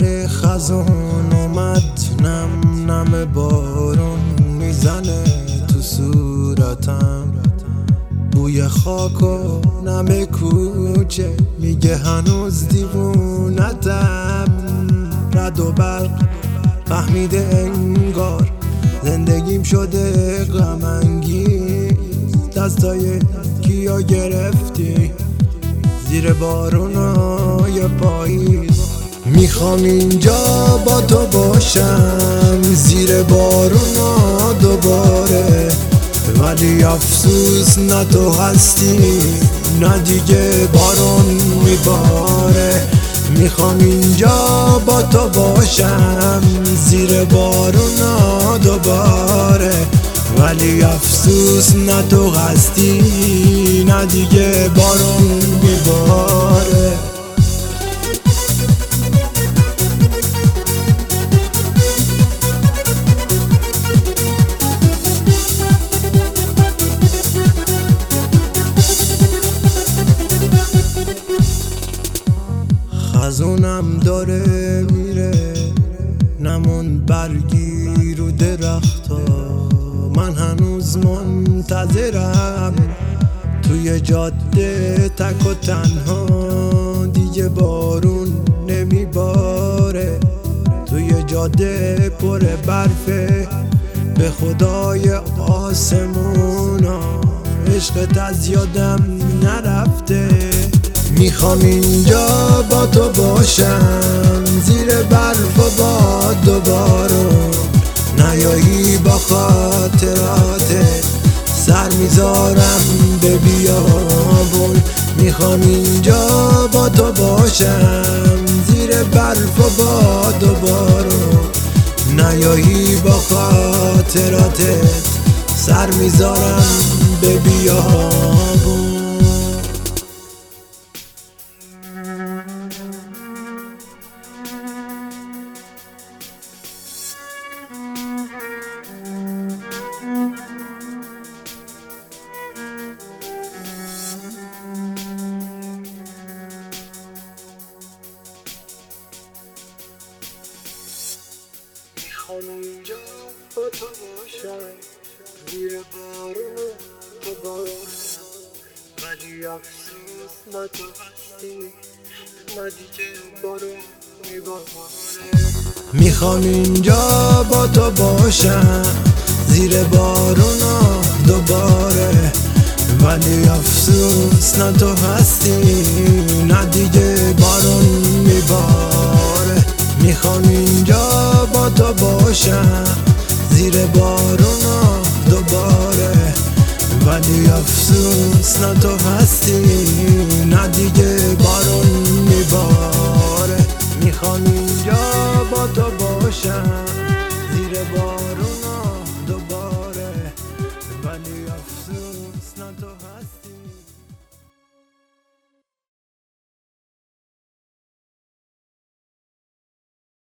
دوباره خزان اومد نم نم بارون می‌زنه تو صورتم. بوی خاک و نم کوچه میگه هنوز دیوونتم. رد و برق فهمیده انگار زندگیم شده غمانگیز. دستای کیا گرفتی؟ زیر پاییز می‌خوام اینجا با تو باشم. زیر بارونا دوباره. ولی افسوس نه تو هستی نه دیگه بارون میباره. می‌خوام اینجا با تو باشم. زیر بارونا دوباره. ولی افسوس نه تو هستی نه دیگه بارون میباره. خزونم داره میره. نمون برگی رو درختا. من هنوز منتظرم. توی جاده تک و تنها. دیگه بارون نمیباره. توی جاده پر برفه. به خدای آسمونا. عشقت از یادم نرفته. می‌خوام اینجا با تو باشم. زیر برف و باد دوباره نیایی با خاطرات. سر می‌ذارم به بیابون. می‌خوام اینجا با تو باشم. زیر برف و باد دوباره نیایی با خاطراتت سر می‌ذارم به بیابون. می‌خوام اینجا با تو باشم. زیر بارون تو بارم ولی افسوس نه تو هستی نه دیگه بارون می‌خوام اینجا با تو باشم. زیر بارونا دوباره. ولی افسوس نه تو هستی نه دیگه بارون میباره. می‌خوام اینجا با تو باشم زیر بارونا دوباره. ولی افسوس نه تو هستی نه دیگه بارون میباره. می‌خوام اینجا با تو باشم زیر بارونا دوباره. ولی افسوس نه تو هستی.